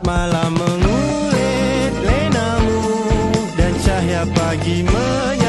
Malam mengulit lenamu Dan cahaya pagi mengulit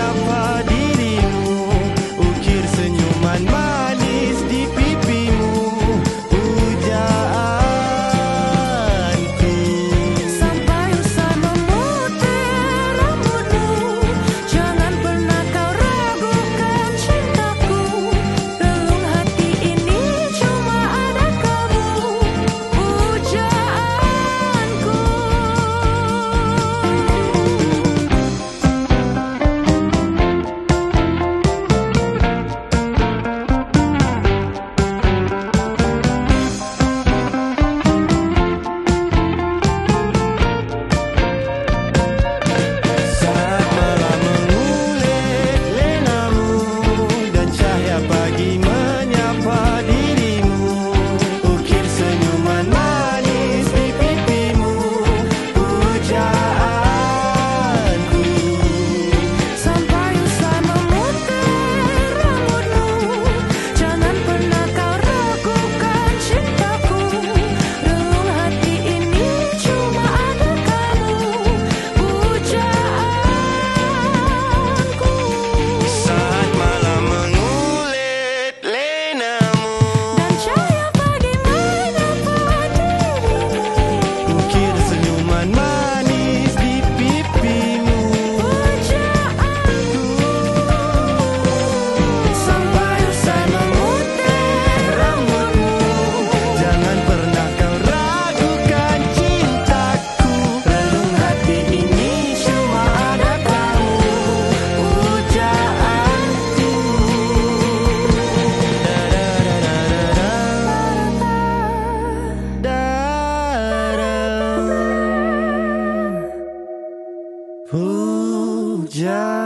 Yeah.